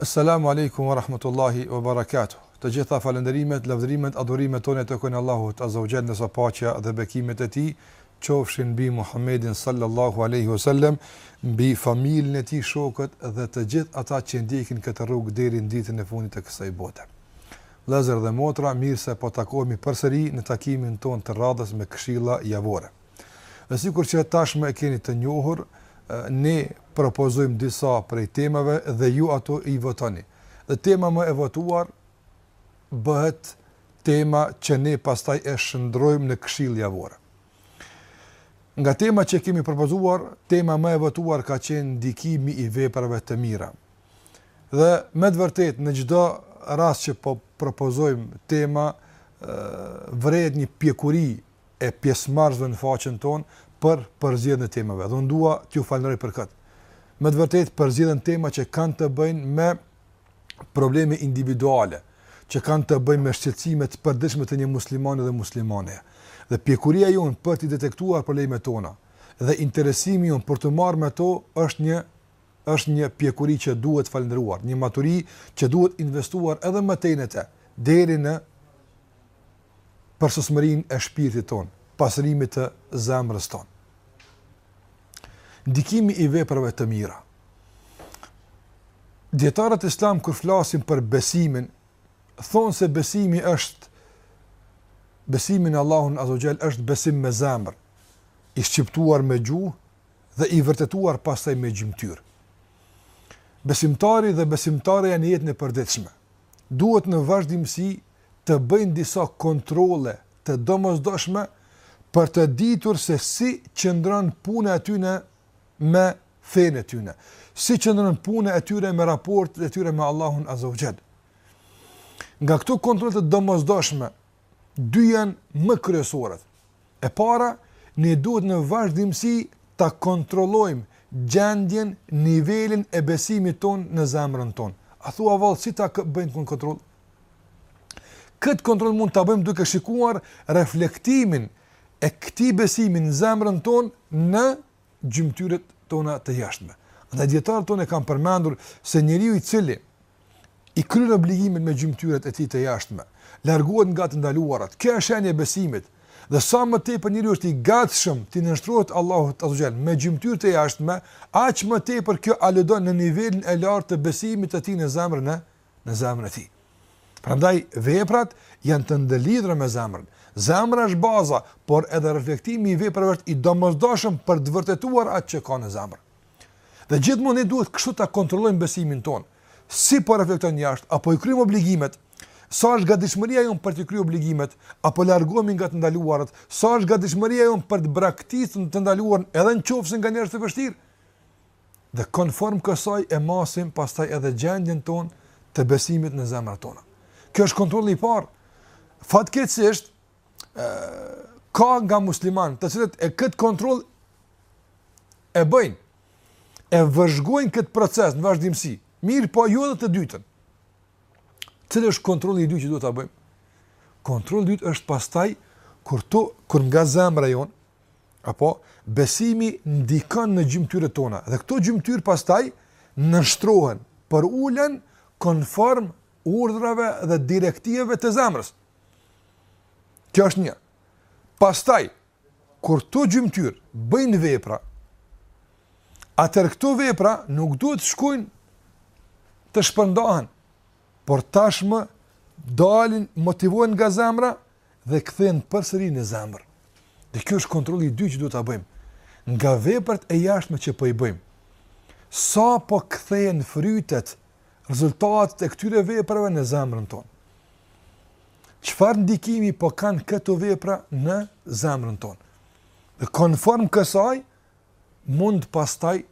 Esselamu Alejkum wa Rahmatullahi wa Barakatuh Të gjitha falënderimet, lavdërimet, adhurimet tona i takojnë Allahut Azza wa Jall ndërsa paqja dhe bekimet e Tij qofshin mbi Muhammedin Sallallahu Alejhi wa Sallam, mbi familjen e tij, shokët dhe të gjithë ata që e ndjekin këtë rrugë deri në ditën e fundit të kësaj bote. Vëllezër dhe motra, mirë se po takohemi përsëri në takimin tonë të radhës me këshilla javore. Dhe sikur që tashmë e keni të njohur, ne propozojmë disa prej temave dhe ju ato i votoni. Dhe tema më e votuar bëhet tema që ne pastaj e shndërrojmë në këshillë javore. Nga tema që kemi propozuar, tema më e votuar ka qenë ndikimi i veprave të mira. Dhe me të vërtetë në çdo rast që po propozojmë tema, vërehet një pjekuri e pjesëmarrësve në faqen tonë për përzgjedhjen e temave dhe unë dua t'ju falënderoj për këtë. Me të vërtetë përzgjedhin tema që kanë të bëjnë me probleme individuale, që kanë të bëjnë me shqetësime të përditshme të një muslimani dhe muslimane. Dhe pjekuria jonë për t'i detektuar problemet tona dhe interesimi jonë për t'u marrë me to është një është një pjekuri që duhet falënderuar, një maturi që duhet investuar edhe më tej në të, deri në përsosmërinë e shpirtit tonë, pastrimit të zemrës tonë. Ndikimi i veprave të mira. Dijetarët islamë kur flasin për besimin, thonë se besimi është, besimi në Allahun Azza wa Jall është besim me zemër, i shqiptuar me gjuhë dhe i vërtetuar pastaj me gjymtyrë. Besimtari dhe besimtarja në jetën e përditshme duhet në vazhdimësi të bëjnë disa kontrolle të domosdoshme për të ditur se si qëndron puna e tyre me fenë e tyre, si qëndron puna e tyre me raportet e tyre me Allahun Azza wa Jall. Nga këto kontrolle të domosdoshme, dy janë më kryesoret. E para, ne duhet në vazhdimësi ta kontrollojmë gjendjen, nivelin e besimit tonë në zemrën tonë. A thua vallë si ta bëjmë këtë kontroll? Këtë kontroll mund ta bëjmë duke shikuar reflektimin e këtij besimi në zemrën tonë në gjymtyrët tona të jashtme. Andaj dijetarët tonë kanë përmendur se njeriu i cili i kryen obligimin me gjymtyrët e tij të jashtme, largohet nga të ndaluarat. Kjo është shenjë e besimit. Dhe sa më tepër njeriu është i gatshëm t'i nënshtrohet Allahut Azza wa Jall me gjymtyrë të jashtme, aq më tepër kjo aludon në nivelin e lartë të besimit të tij në zemrën e në zemrën e tij. Prandaj veprat janë të ndërlidhura me zemrën. Zemra është baza, por edhe reflektimi i veprave është i domosdoshëm për të vërtetuar atë që ka në zemër. Dhe gjithmonë ne duhet kështu ta kontrollojmë besimin tonë. Si po reflekton jashtë, a po i kryejmë obligimet, sa është gatishmëria jonë për të kryer obligimet, a po largohemi nga të ndaluarat, sa është gatishmëria jonë për të braktisur të ndaluarën edhe në qoftë se nganjëherë është e vështirë. dhe konform kësaj e masim pastaj edhe gjendjen tonë të besimit në zemrat tona. Ky është kontrolli i parë. Fatkeqësisht ë ka nga muslimanë të cilët ë këtë kontroll e bëjnë e vëzhgojnë këtë proces në vazhdimësi. Mirëpo jo edhe të dytën. Cili është kontrolli i dytë që duhet ta bëjmë? Kontrolli i dytë është pastaj kur, to, kur nga zemra jonë, Apo besimi ndikon në gjymtyrët tona dhe këto gjymtyrë pastaj nënshtrohen përulen konform urdhrave dhe direktivave të zemrës. Kjo është një. Pastaj kur këto gjymtyrë bëjnë vepra, atëherë këto vepra nuk duhet shkojnë të shpërndahen, por tashmë dalin, motivohen nga zemra dhe kthehen përsëri në zemër. Dhe ky është kontrolli i dytë që duhet ta bëjmë. Nga veprat e jashtme që po i bëjmë, sa po kthehen frytet, rezultatet e këtyre veprave në zemrën tonë. Çfarë ndikimi po kanë këto vepra në zemrën tonë? Dhe konform kësaj, mund pastaj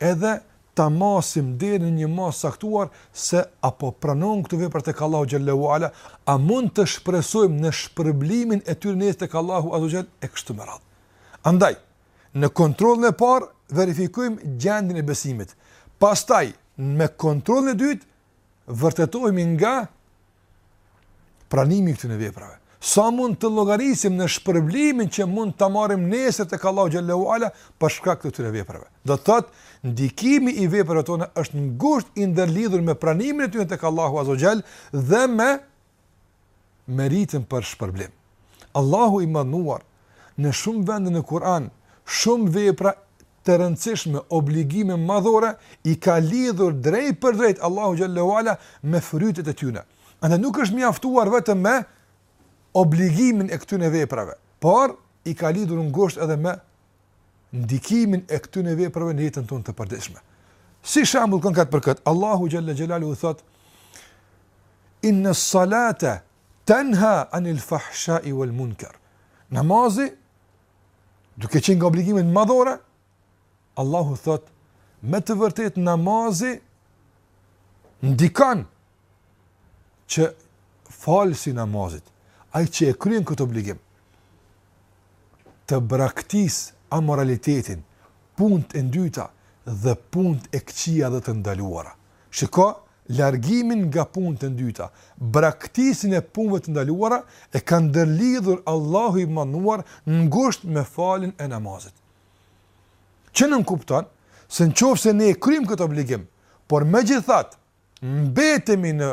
edhe ta masim deri në një masë të caktuar se a po pranohen këto vepra tek Allahu xhel-le ue ala, a mund të shpresojmë në shpërblimin e tyre nesër tek Allahu azze ue xhel e kështu me radhë. Andaj, në kontrollin e parë verifikojmë gjendjen e besimit. Pastaj, me kontrollin e dytë vërtetohemi nga pranimi i këtyne veprave. Sa mund të llogarisim në shpërblimin që mund ta marrim nesër tek Allahu xhel-le ue ala për shkak të këtyne veprave. Do të thotë, ndikimi i veprave tona është ngushtë i ndërlidhur me pranimin e tyne tek Allahu azze ue xhel dhe me meritën për shpërblim. Allahu i Madhëruar në shumë vende në Kur'an, shumë vepra të rëndësishme, obligime madhore, i ka lidhur drejtpërdrejt Allahu xhel-le ue ala me frytet e tyne. Andaj nuk është mjaftuar vetëm me obligimin e këtyne veprave, por i ka lidhur ngushtë edhe me ndikimin e këtyre veprave në jetën tonë të përditshme. Si shembull konkret për këtë, Allahu xhel-le xhelaluhu thot: Inna salata tanha anil fahsha'i wal munkar. Namazi duke qenë nga obligimet madhore, Allahu thot, me të vërtet namazi ndikan që falësi i namazit, ai që e kryen këtë obligim, të braktisë amoralitetin, punët e ndyta dhe punët e këqija dhe të ndaluara. Shiko largimin nga punët e ndyta, braktisjen e punëve të ndaluara e ka ndërlidhur Allahu i Madhëruar ngushtë me faljen e namazit. Që nënkupton se nëse ne e kryjmë këtë obligim, por megjithatë mbetemi në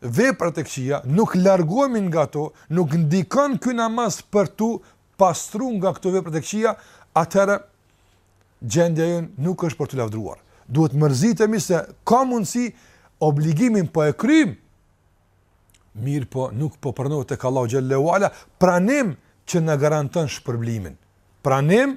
veprat e këqija, nuk largohemi nga to, nuk ndikon ky namaz për t'u pastruar nga këto veprat e këqija, atëherë gjendja jonë nuk është për t'u lavdruar. Duhet mërzitemi se ka mundësi obligimin po e krymë, mirëpo nuk po pranohet tek Allahu xhel-le ue ala, pranim që na garanton shpërblimin. Pranim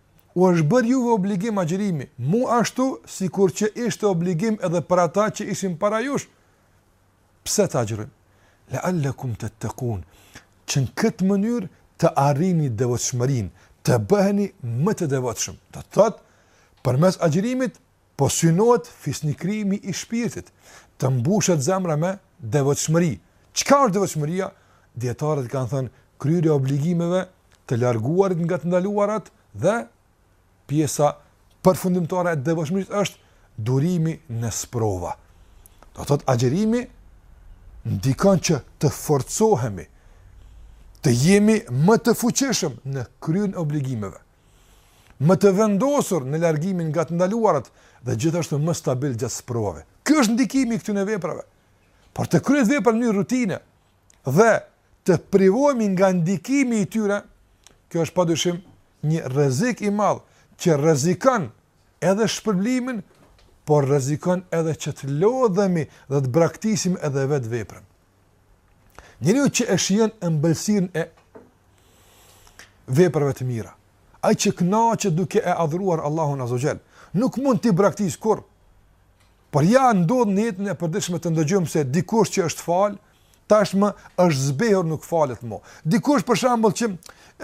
U është bërë juve obligim agjërimi, mu ashtu, sikur që ishte obligim edhe për ata që ishin para jush. Pse të agjërojmë? Le alekum tettekun, që në këtë mënyrë të arrini devotshmërinë, të bëheni më të devotshëm. Do të thotë, përmes agjërimit, Po synohet fisnikërimi i shpirtit, të mbushet zemra me devotshmëri. Çka është devotshmëria? Dijetarët kanë thënë kryerja e obligimeve, të larguarit nga të ndaluarat dhe pjesa përfundimtare e devotshmërisë është durimi në sprova. Do të thotë agjërimi ndikon që të forcohemi, të jemi më të fuqishëm në kryerjen e obligimeve. më të vendosur në largimin nga të ndaluarat dhe gjithashtu më stabil gjatë sprovave. Kjo është ndikimi i këtyre veprave. Por të kryhet vepra në mënyrë rutine dhe të privohemi nga ndikimi i tyre, kjo është padyshim një rrezik i madh që rrezikon edhe shpërblimin, por rrezikon edhe që të lodhemi dhe të braktisim edhe vetë veprën. Njeriu që e shijon ëmbëlsirën e veprave të mira, ai që kënaqet duke e adhuruar Allahun Azze ue Xhel, nuk mund t'i braktis kurr. Por ja ndodh në jetën e përditshme të ndëgjojmë se dikush që është fal, tashmë është zbehur nuk falet më. Dikush për shembull që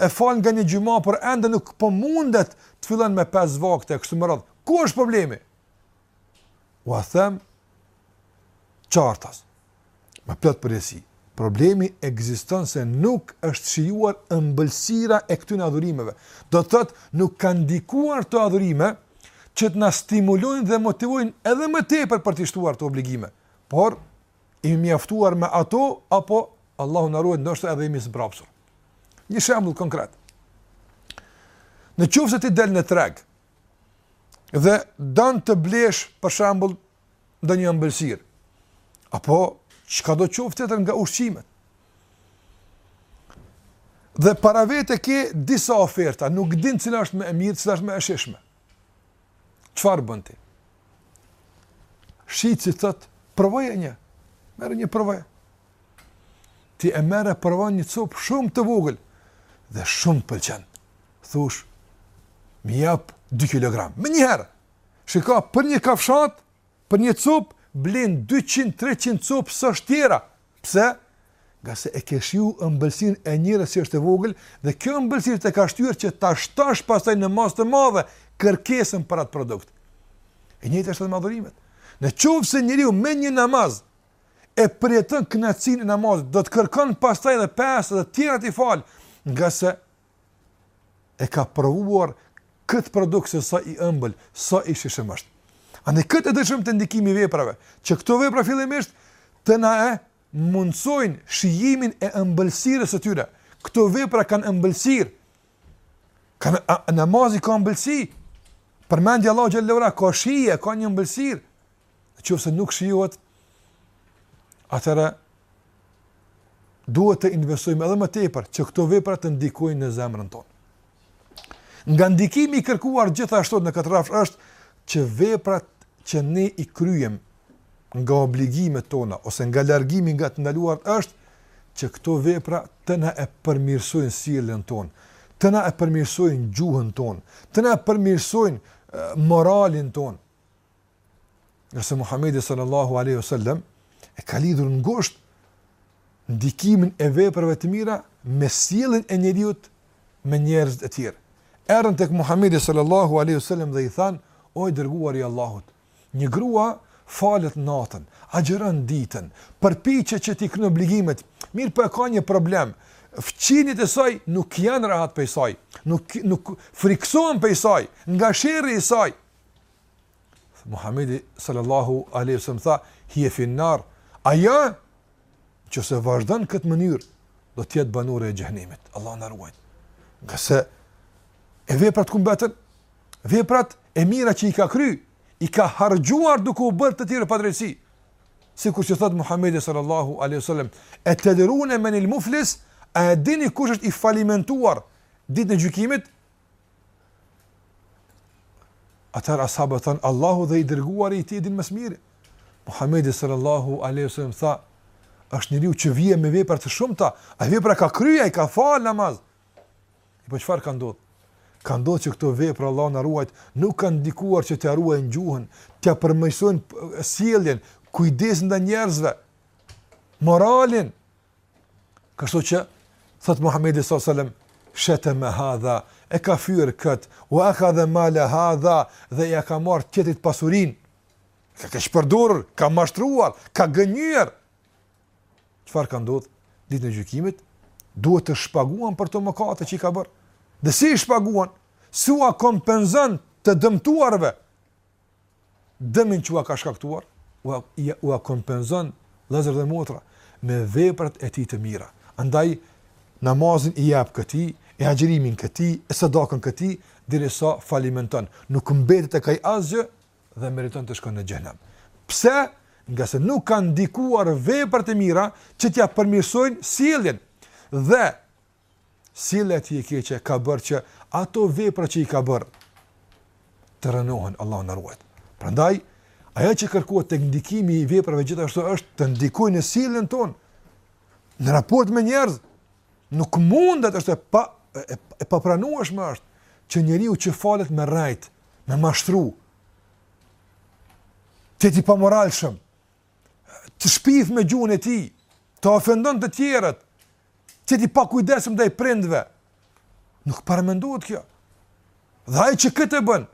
e fal nga një xhuma por ende nuk po mundet të fillon me pesë vakte kështu me radhë. Ku është problemi? Ua them qartas, me plot përgjegjësi, problemi ekziston se nuk është shijuar ëmbëlsira e këtyre adhurimeve. Do të thotë, nuk kanë ndikuar ato adhurime që të na stimulojnë dhe motivojnë edhe më tepër për t'i shtuar ato obligime. Por jemi mjaftuar me ato apo Allahu na ruajt ndoshta edhe jemi zmbrapsur. Një shembull konkret. Në qoftë se ti del në treg dhe don të blesh për shembull ndonjë ëmbëlsirë apo çkado qoftë tjetër nga ushqimet. Dhe para vetes ke disa oferta, nuk din cila është më e mirë, cila është më e shijshme. Çfarë bën ti? Shitësi thotë, provoje një. Merre një provoje. Ti e merr, e provon një copë shumë të vogël dhe shumë të pëlqen. thush, m'i jep 2 kilogram, menjëherë, shika, për një kafshatë, për një copë, blen 200-300 copë sosh tjera, pse? Ngase e ke shiju ëmbëlsinë e njërës që është e vogël, dhe kjo ëmbëlsi të ka shtyrë që ta shtosh pastaj në masë të madhe, kërkesën për atë produkt. E njëjtë është edhe me adhurimet. Në qoftë se njeriu me një namaz, e përjeton kënaqësinë e namazit, do të kërkon pastaj dhe 5 dhe tjera t'i falë, ngase e ka provuar këtë produkt se sa i ëmbël, sa i shijshëm është. Andaj këtë e deshëm te ndikimi i veprave, që këto vepra fillimisht të na e mundësojnë shijimin e ëmbëlsirës së tyre. Këto vepra kanë ëmbëlsirë, kanë a, namazi ka ëmbëlsi, përmendja e Allahut xhelle ue ala, ka shije, ka një ëmbëlsirë, në qoftë se nuk shijohet, atëherë duhet të investojmë edhe më tepër që këto vepra të ndikojnë në zemrën tonë. Nga ndikimi i kërkuar gjithashtu në këtë rrafsh është që veprat që ne i kryem nga obligimet tona ose nga largimi nga të ndaluarat është që këto vepra të na e përmirësojnë sjelljen tonë, të na e përmirësojnë gjuhën tonë, të na e përmirësojnë moralin tonë. Ngase Muhammedi sallallahu aleyhu sallem e ka lidhur ngushtë ndikimin e veprave të mira me sjelljen e njeriut me njerëzit e tjerë. Erdhën tek Muhammedi sallallahu aleyhu sallem dhe i thanë, o i dërguar i Allahut, një grua falet natën, agjëron ditën, përpiqet që t'i kryen obligimet, mirëpo e ka një problem, fqinjët e saj nuk janë rahat prej saj, nuk, nuk friksohen prej saj, nga sherri i saj, Muhamedi sallallahu alaihi wasallam tha, "Hi fi nar." Ajo që se vazhdon këtë mënyrë do të jetë banore e xhehenemit. Allahu na ruajt. Ngase, e veprat ku mbetën? Veprat e mira që i ka kry, i ka harxhuar duke u bërë të tjerëve padrejtësi. Sikur që thotë Muhamedi sallallahu alaihi wasallam, "E tedrune menil muflis, a e dini kush është i falimentuar ditën e gjykimit?" Atëherë ashabët thanë, Allahu dhe i dërguari i tij e dinë më së miri. Muhammedi sallallahu aleyhi sallam tha, është njeriu që vjen me vepra të shumta, a vepra ka kry ai, ka falë namaz. E po çfarë ka ndodhë? Ka ndodhë që këto vepra Allahu na ruajt, nuk kanë ndikuar që t'ia ruajnë gjuhën, t'ia përmirësojnë sjelljen, kujdesin ndaj njerëzve, moralin, Kështu që thotë Muhamedi sallallahu alaihi wasallam sheteme hadha e ka fyer këtë ue ekhadhe male hadha dhe ia ka marrë tjetrit pasurinë ka keqpërdor ka mashtruar ka gënjyer çfarë ka ndodhë ditën e gjykimit duhet të shpaguan për ato mëkate që i ka bërë dhe si i shpaguan si ua kompenzon të dëmtuarve dëmin që ua ka shkaktuar, ua, ua kompenzon vëllezër dhe motra me veprat e tij të mira. Andaj, namazin i jep këtij, e agjërimin këtij, e sadakën këtij, derisa falimenton. Nuk mbetet tek ai asgjë dhe meriton të shkon në xhehenem. Pse? Ngase nuk kanë ndikuar veprat e mira që t'ia përmirësojnë sjelljen. Dhe, Sjellja e tij e keqe ka bërë që ato vepra që i ka bërë të rënohen, Allahu na ruajt. Prandaj ajo që kërkohet tek ndikimi i veprave gjithashtu është të ndikojë në sjelljen tonë, në raport me njerëz. Nuk mundet është e pa e, e papranueshme është që njeriu që falet me rrejt, me mashtru, të jetë i pamoralshëm, të shpif me gjuhën e tij, të ofendon të tjerët, të jetë i pakujdesshëm ndaj prindve, nuk paramendohet kjo. Dhe ai që këtë e bën,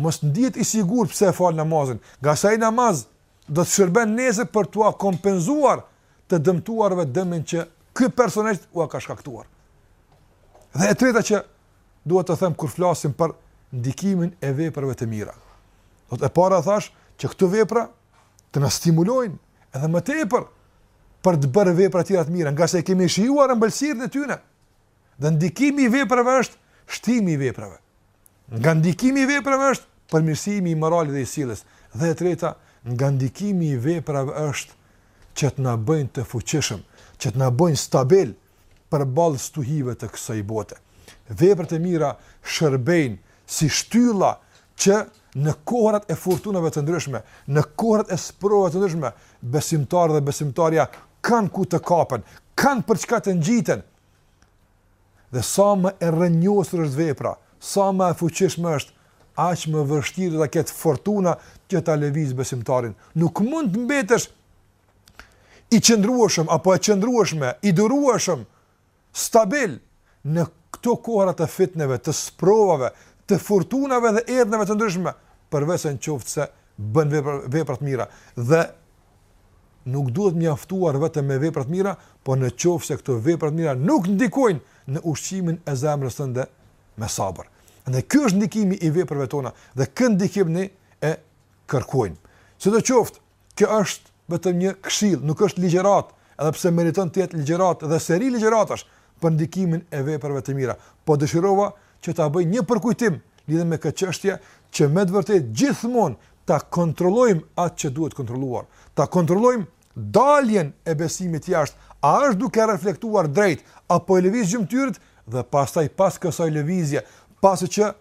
mos të ndihet i sigurt pse e fal namazin, ngase ai namaz do të shërben nesër për t'ua kompenzuar të dëmtuarve dëmin që ky personazh ua ka shkaktuar. Dhe e treta që duhet ta them kur flasim për ndikimin e veprave të mira. Do të, e para thashë që këto vepra të na stimulojnë edhe më tepër për të bërë vepra të tjera të mira, ngase kemi shijuar ëmbëlsirën e tyre. Dhe ndikimi i veprave është shtimi i veprave. Nga ndikimi i veprave është përmirësimi i moralit dhe i sjelljes. Dhe e treta, nga ndikimi i veprave është që të na bëjnë të fuqishëm, që të na bëjnë stabil, përballë stuhive të kësaj bote. Veprat e mira shërbejnë si shtylla që në kohërat e furtunave të ndryshme, në kohërat e sprovave të ndryshme, besimtari dhe besimtarja kanë ku të kapen, kanë për çka të ngjiten. Dhe sa më e rrënjosur është vepra, sa më e fuqishme është, aq më vështirë do ta ketë furtuna që ta lëviz besimtarin. Nuk mund të mbetesh i qëndrueshëm apo e qëndrueshme, i durueshëm, stabil në këto kohëra të fitneve, të sprovave, të furtunave dhe erërave të ndryshme, përveçse në qoftë se bën vepra të mira dhe nuk duhet mjaftuar vetëm me vepra të mira, po në qoftë se këto vepra të mira nuk ndikojnë në ushqimin e zemrës tënde me sabër. Dhe ky është ndikimi i veprave tona dhe këtë ndikim ne e kërkojmë. Sido qoftë, Kjo është vetëm një këshillë, nuk është ligjëratë, edhe pse meriton të jetë ligjëratë dhe seri ligjëratash për ndikimin e veprave të mira. Po dëshirova që ta bëj një përkujtim lidhur me këtë çështje, që me të vërtetë gjithmonë ta kontrollojmë atë që duhet kontrolluar, ta kontrollojmë daljen e besimit jashtë, a është duke reflektuar drejt, a po i lëviz gjymtyrët dhe pastaj pas kësaj lëvizje, pasi që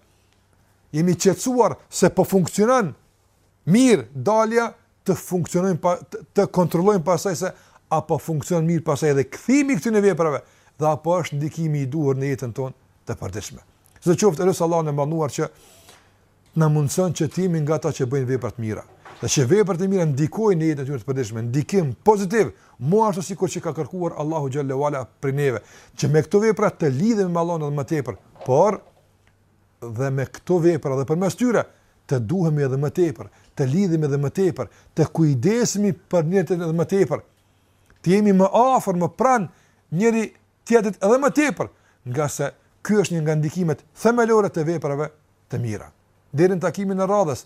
jemi qetësuar se po funksionon mirë dalja, të funksionojë, të kontrollojmë pastaj se a po funksionon mirë pastaj edhe kthimi i këtyre veprave dhe a po është ndikimi i duhur në jetën tonë të përditshme. Sido qoftë, lus Allahun e madhëruar që të na mundësojë që të jemi nga ata që bëjnë vepra të mira. Dhe që veprat e mira ndikojnë në jetën e tyre të përditshme, ndikim pozitiv, mu ashtu sikur që ka kërkuar Allahu xhelle ue ala prej neve, që me këto vepra të lidhemi me Allahun edhe më tepër. Por dhe me këto vepra dhe përmes tyre të duhemi edhe më tepër, të lidhemi edhe më tepër, të kujdesemi për njëri tjetrin edhe më tepër. Të jemi më afër, më pranë njëri tjetrit edhe më tepër, ngase ky është një nga ndikimet themelore të veprave të mira. Deri në takimin e radhës,